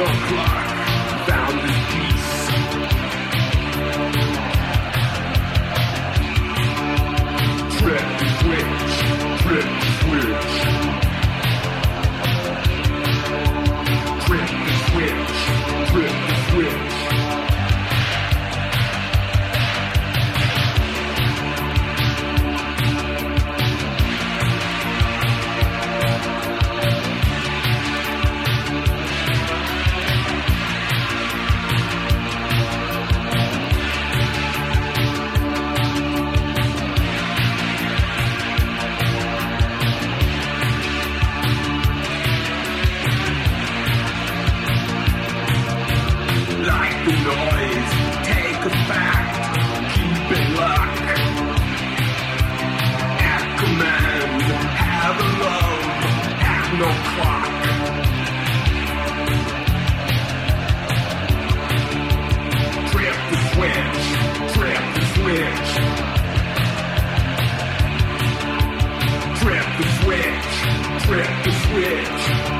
with Trip the switch.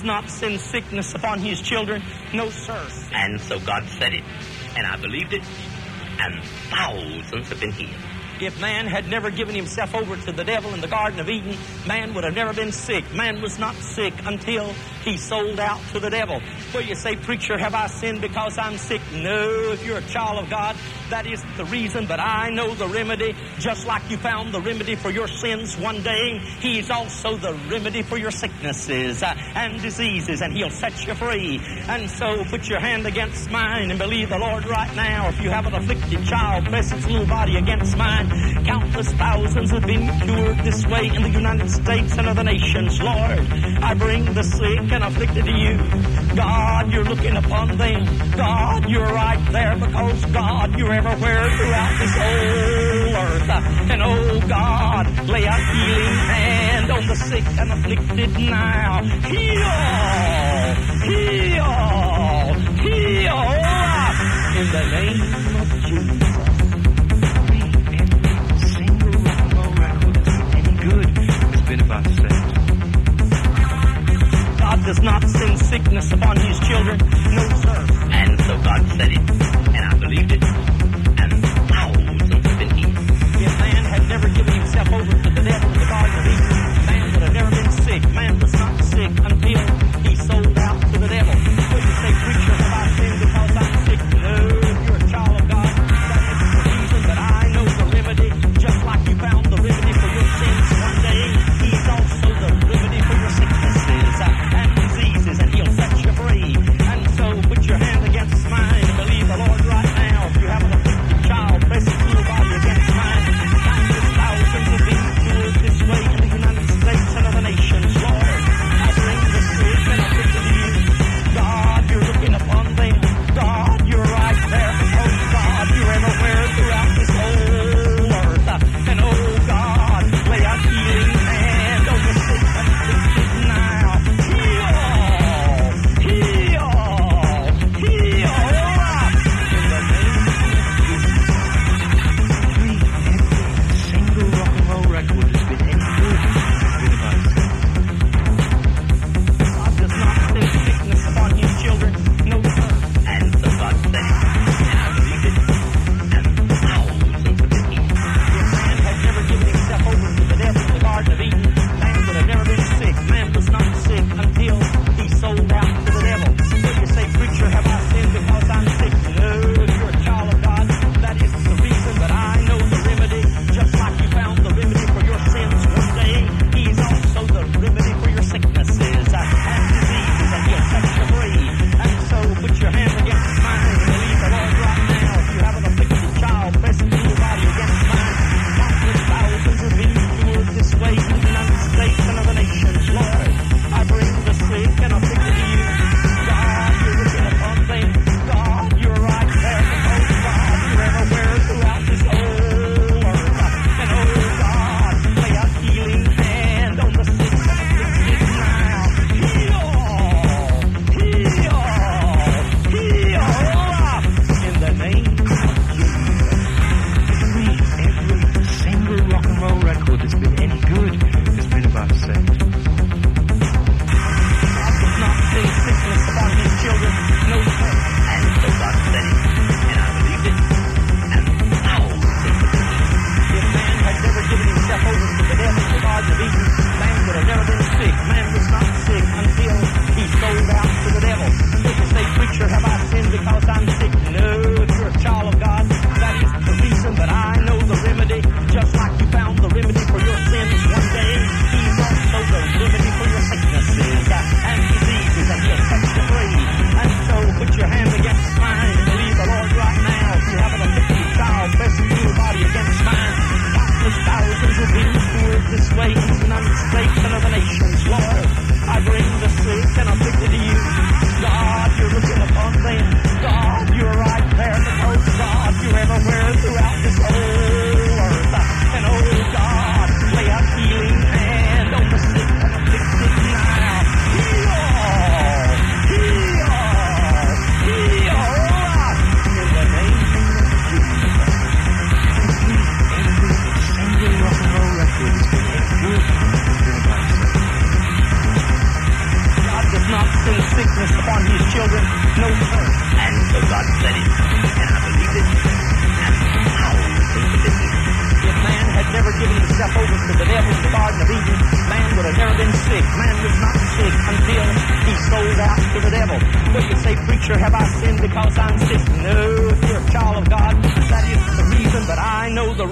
does not send sickness upon his children. No, sir. And so God said it, and I believed it, and thousands have been healed. If man had never given himself over to the devil in the Garden of Eden, man would have never been sick. Man was not sick until he sold out to the devil. Well, you say, Preacher, have I sinned because I'm sick? No, if you're a child of God, that is the reason that I know the remedy. Just like you found the remedy for your sins one day, He is also the remedy for your sicknesses uh, and diseases, and He'll set you free. And so put your hand against mine and believe the Lord right now. If you have an afflicted child, press its little body against mine. Countless thousands have been cured this way in the United States and other nations. Lord, I bring the sick and afflicted to you. God, you're looking upon them. God, you're right there because God, you're everywhere throughout this whole earth. And oh God, lay a healing hand on the sick and afflicted now. Heal, heal, heal in the name of Jesus. Every single miracle that's any good been about sex. God does not send sickness upon his children. No, sir. And so God said it, and I believed it. to Man that's never been sick. Man was not sick. Until he sold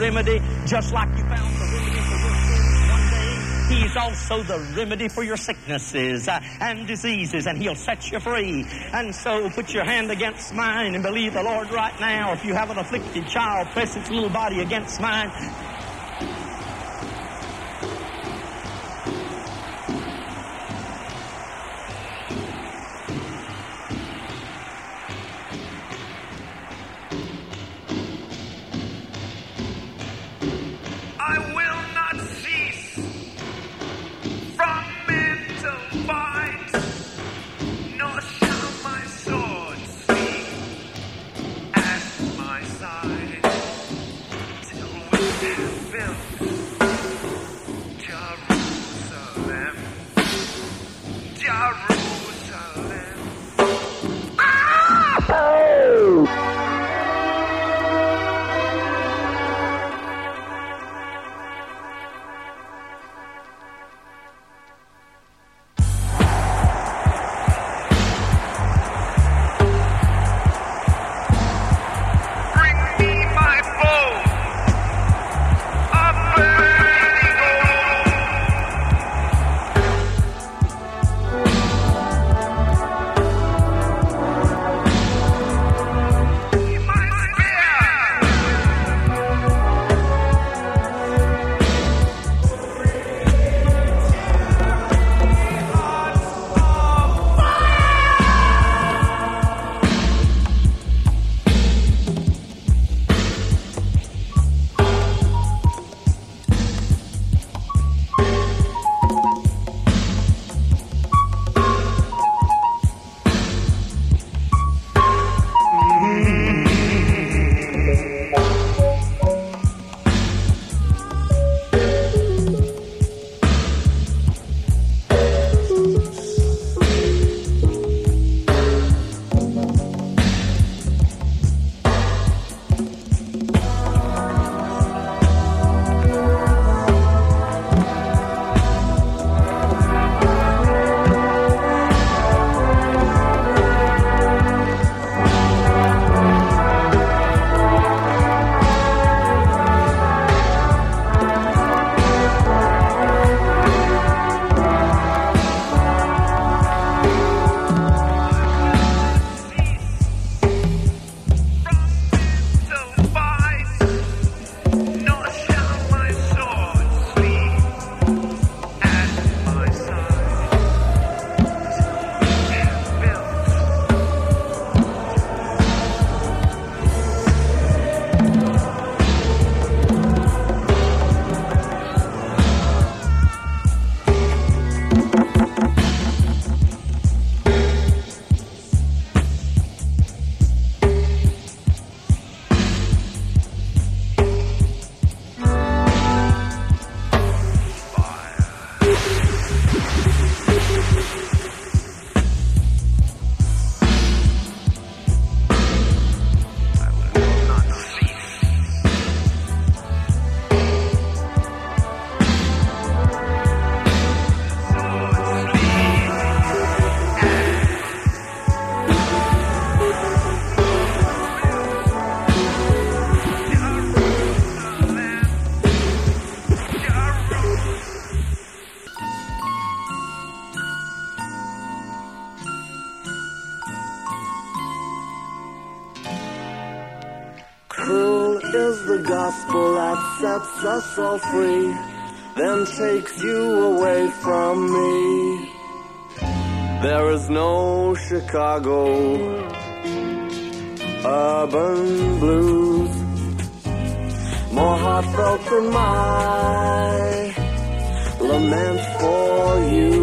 remedy, just like you found the remedy for your sins one day. He's also the remedy for your sicknesses uh, and diseases, and He'll set you free. And so put your hand against mine and believe the Lord right now. If you have an afflicted child, press its little body against mine. The gospel that sets us all free, then takes you away from me. There is no Chicago urban blues more heartfelt than my lament for you.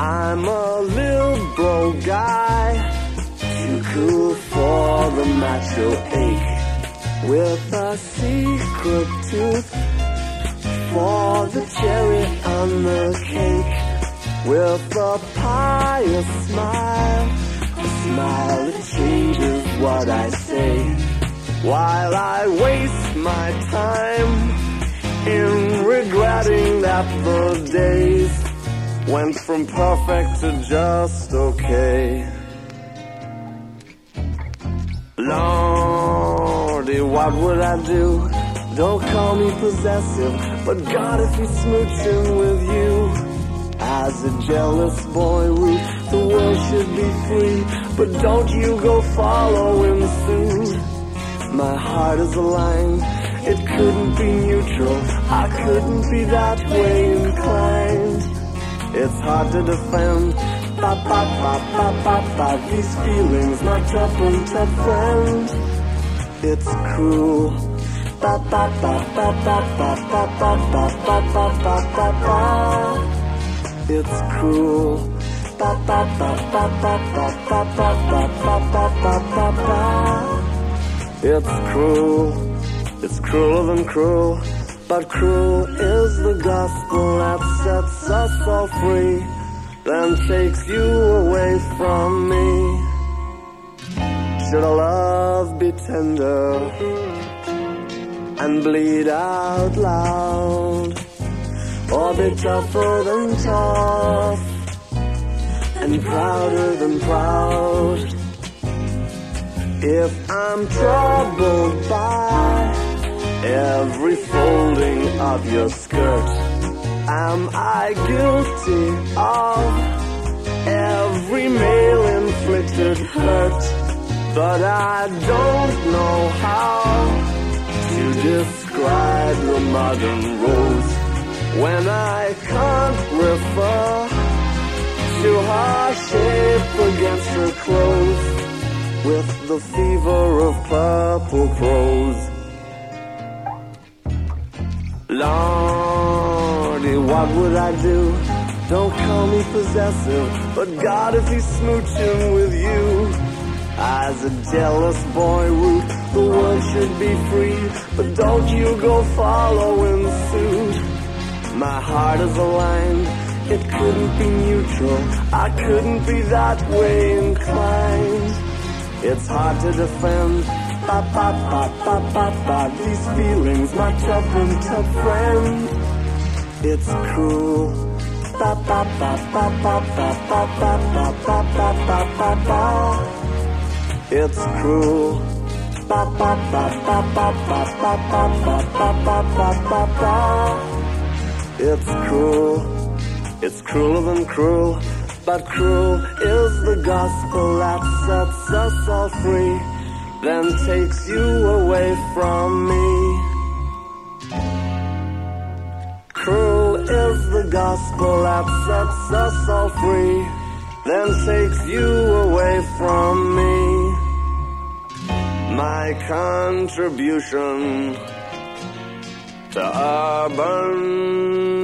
I'm a liberal guy too cool for the macho with a secret tooth for the cherry on the cake with a pious smile a smile that changes what I say while I waste my time in regretting that the days went from perfect to just okay. What would I do? Don't call me possessive, but God, if he's smooching with you. As a jealous boy root, the world should be free, but don't you go following suit. My heart is aligned, it couldn't be neutral, I couldn't be that way inclined. It's hard to defend, ba ba ba ba ba ba, these feelings, my tough and tough friend. It's cruel. Ba ba ba ba ba ba ba ba ba ba ba ba ba ba. It's cruel. Ba ba ba ba ba ba ba ba ba ba ba ba ba ba. It's cruel. It's crueler than cruel. But cruel is the gospel that sets us all free, then takes you away from me. Should our love be tender and bleed out loud, or be tougher than tough and prouder than proud? If I'm troubled by every folding of your skirt, am I guilty of every male inflicted hurt? But I don't know how to describe the modern rose when I can't refer to her shape against her clothes with the fever of purple prose. Lordy, what would I do? Don't call me possessive, but God, if he's smooching with you. As a jealous boy root, the world should be free, but don't you go following suit. My heart is aligned, it couldn't be neutral, I couldn't be that way inclined. It's hard to defend, ba ba ba ba ba ba, these feelings, my tough and tough friend. It's cruel, ba ba ba ba ba ba ba ba ba ba ba ba. It's cruel. Ba ba ba ba ba ba ba ba ba ba ba ba ba ba. It's cruel. It's crueler than cruel, but cruel is the gospel that sets us all free, then takes you away from me. Cruel is the gospel that sets us all free, then takes you away from me. My contribution to urban